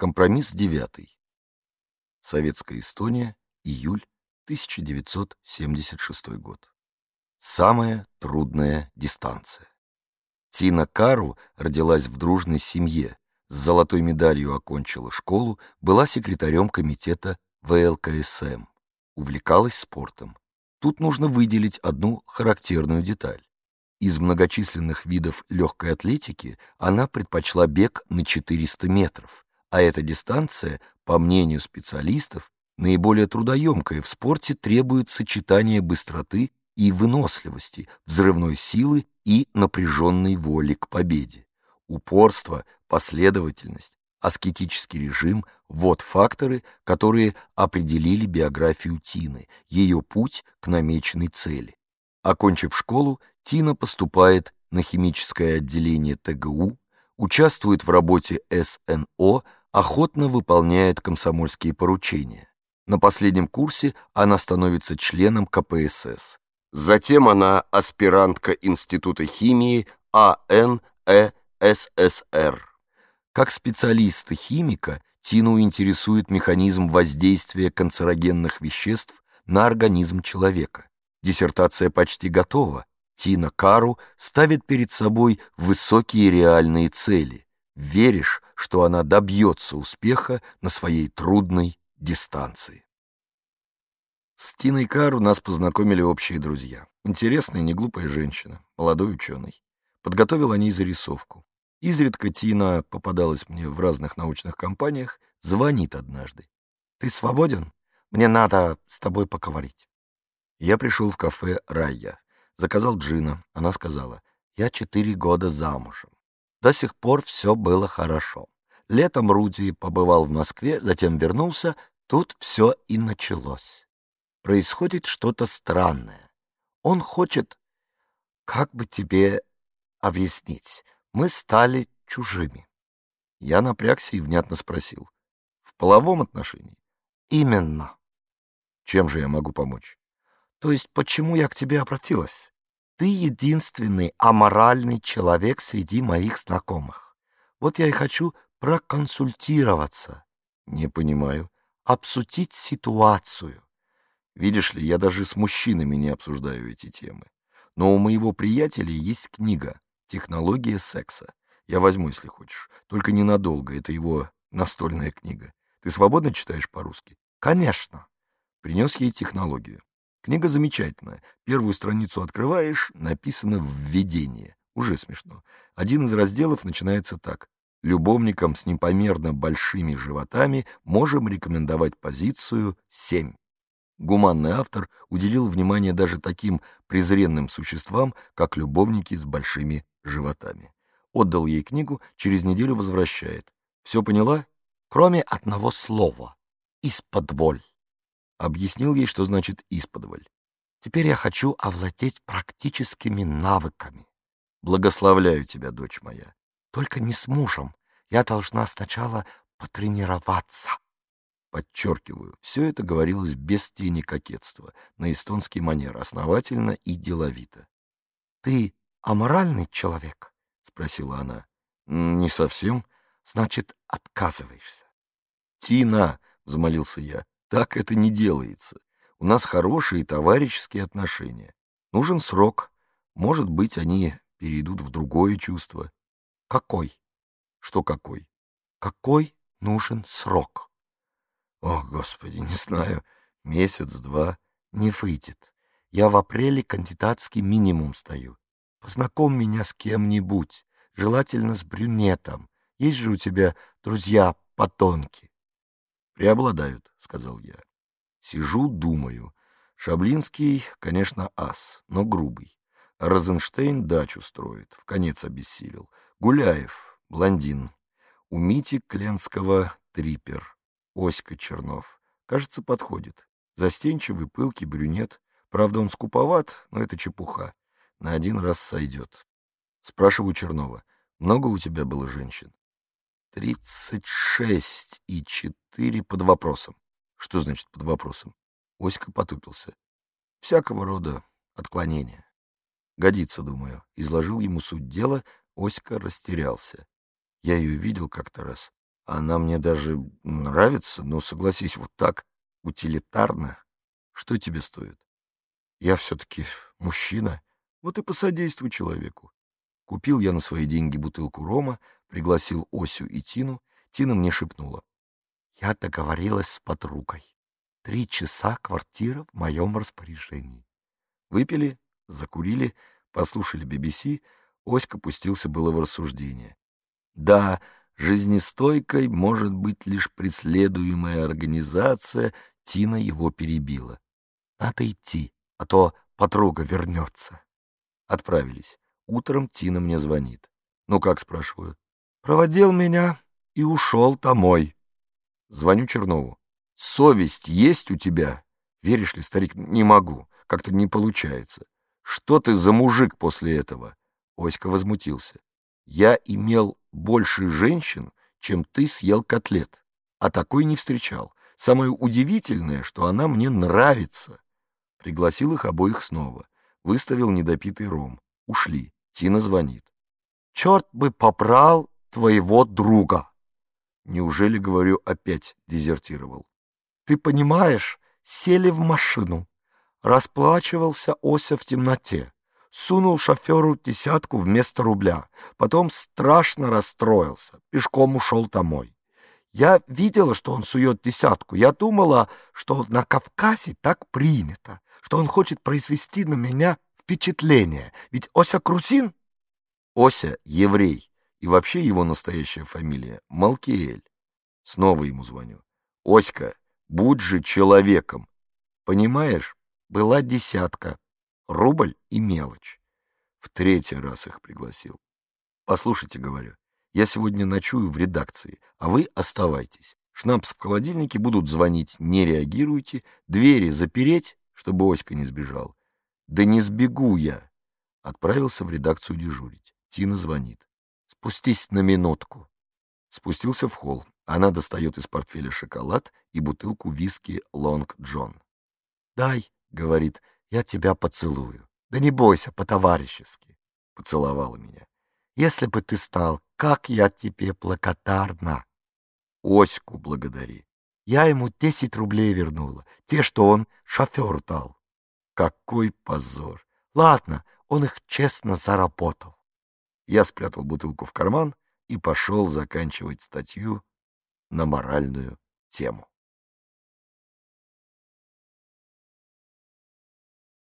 Компромисс девятый. Советская Эстония, июль 1976 год. Самая трудная дистанция. Тина Кару родилась в дружной семье, с золотой медалью окончила школу, была секретарем комитета ВЛКСМ, увлекалась спортом. Тут нужно выделить одну характерную деталь. Из многочисленных видов легкой атлетики она предпочла бег на 400 метров, а эта дистанция, по мнению специалистов, наиболее трудоемкая в спорте требует сочетания быстроты и выносливости, взрывной силы и напряженной воли к победе. Упорство, последовательность, аскетический режим — вот факторы, которые определили биографию Тины, ее путь к намеченной цели. Окончив школу, Тина поступает на химическое отделение ТГУ, участвует в работе СНО, охотно выполняет комсомольские поручения. На последнем курсе она становится членом КПСС. Затем она аспирантка Института химии АНЭССР. Как специалиста-химика Тину интересует механизм воздействия канцерогенных веществ на организм человека. Диссертация почти готова. Тина Кару ставит перед собой высокие реальные цели. Веришь, что она добьется успеха на своей трудной дистанции. С Тиной Кару нас познакомили общие друзья. Интересная, неглупая женщина, молодой ученый. Подготовил о ней зарисовку. Изредка Тина попадалась мне в разных научных компаниях, звонит однажды. «Ты свободен? Мне надо с тобой поговорить». Я пришел в кафе «Райя», заказал джина. Она сказала, «Я четыре года замужем. До сих пор все было хорошо. Летом Руди побывал в Москве, затем вернулся. Тут все и началось. Происходит что-то странное. Он хочет... Как бы тебе объяснить? Мы стали чужими. Я напрягся и внятно спросил. В половом отношении? Именно. Чем же я могу помочь? То есть почему я к тебе обратилась? Ты единственный аморальный человек среди моих знакомых. Вот я и хочу проконсультироваться. Не понимаю. Обсудить ситуацию. Видишь ли, я даже с мужчинами не обсуждаю эти темы. Но у моего приятеля есть книга «Технология секса». Я возьму, если хочешь. Только ненадолго, это его настольная книга. Ты свободно читаешь по-русски? Конечно. Принес ей технологию. Книга замечательная. Первую страницу открываешь, написано «Введение». Уже смешно. Один из разделов начинается так. Любовникам с непомерно большими животами можем рекомендовать позицию 7. Гуманный автор уделил внимание даже таким презренным существам, как любовники с большими животами. Отдал ей книгу, через неделю возвращает. Все поняла? Кроме одного слова. Из-под воль объяснил ей, что значит «исподволь». «Теперь я хочу овладеть практическими навыками». «Благословляю тебя, дочь моя». «Только не с мужем. Я должна сначала потренироваться». Подчеркиваю, все это говорилось без тени кокетства, на эстонский манер, основательно и деловито. «Ты аморальный человек?» — спросила она. «Не совсем. Значит, отказываешься». «Тина!» — взмолился я. Так это не делается. У нас хорошие товарищеские отношения. Нужен срок. Может быть, они перейдут в другое чувство. Какой? Что какой? Какой нужен срок? О, Господи, не знаю. Месяц-два не выйдет. Я в апреле кандидатский минимум стою. Познакомь меня с кем-нибудь, желательно с брюнетом. Есть же у тебя друзья-потонки. «Преобладают», — сказал я. Сижу, думаю. Шаблинский, конечно, ас, но грубый. Розенштейн дачу строит, в конец обессилел. Гуляев, блондин. У Мити Кленского трипер. Оська Чернов. Кажется, подходит. Застенчивый, пылкий брюнет. Правда, он скуповат, но это чепуха. На один раз сойдет. Спрашиваю Чернова, много у тебя было женщин? Тридцать шесть и четыре под вопросом. Что значит под вопросом? Оська потупился. Всякого рода отклонения. Годится, думаю. Изложил ему суть дела, Оська растерялся. Я ее видел как-то раз. Она мне даже нравится, но, согласись, вот так, утилитарно. Что тебе стоит? Я все-таки мужчина, вот и посодействуй человеку. Купил я на свои деньги бутылку рома, пригласил Осю и Тину. Тина мне шепнула. Я договорилась с подругой. Три часа квартира в моем распоряжении. Выпили, закурили, послушали BBC, Оська пустился было в рассуждение. Да, жизнестойкой может быть лишь преследуемая организация, Тина его перебила. Надо идти, а то подруга вернется. Отправились. Утром Тина мне звонит. Ну как, спрашиваю. Проводил меня и ушел домой. Звоню Чернову. Совесть есть у тебя? Веришь ли, старик, не могу. Как-то не получается. Что ты за мужик после этого? Оська возмутился. Я имел больше женщин, чем ты съел котлет. А такой не встречал. Самое удивительное, что она мне нравится. Пригласил их обоих снова. Выставил недопитый ром. Ушли. Тина звонит. «Черт бы попрал твоего друга!» Неужели, говорю, опять дезертировал? «Ты понимаешь, сели в машину. Расплачивался Ося в темноте. Сунул шоферу десятку вместо рубля. Потом страшно расстроился. Пешком ушел домой. Я видела, что он сует десятку. Я думала, что на Кавказе так принято, что он хочет произвести на меня впечатление. Ведь Ося Крусин? Ося — еврей, и вообще его настоящая фамилия — Малкиэль. Снова ему звоню. Оська, будь же человеком. Понимаешь, была десятка, рубль и мелочь. В третий раз их пригласил. Послушайте, говорю, я сегодня ночую в редакции, а вы оставайтесь. Шнапс в холодильнике будут звонить, не реагируйте. Двери запереть, чтобы Оська не сбежал. Да не сбегу я. Отправился в редакцию дежурить. Тина звонит. Спустись на минутку. Спустился в холл. Она достает из портфеля шоколад и бутылку виски Лонг Джон. «Дай», — говорит, — «я тебя поцелую». «Да не бойся, по-товарищески». Поцеловала меня. Если бы ты стал, как я тебе благодарна. Оську благодари. Я ему десять рублей вернула, те, что он шофер дал. Какой позор. Ладно, он их честно заработал. Я спрятал бутылку в карман и пошел заканчивать статью на моральную тему.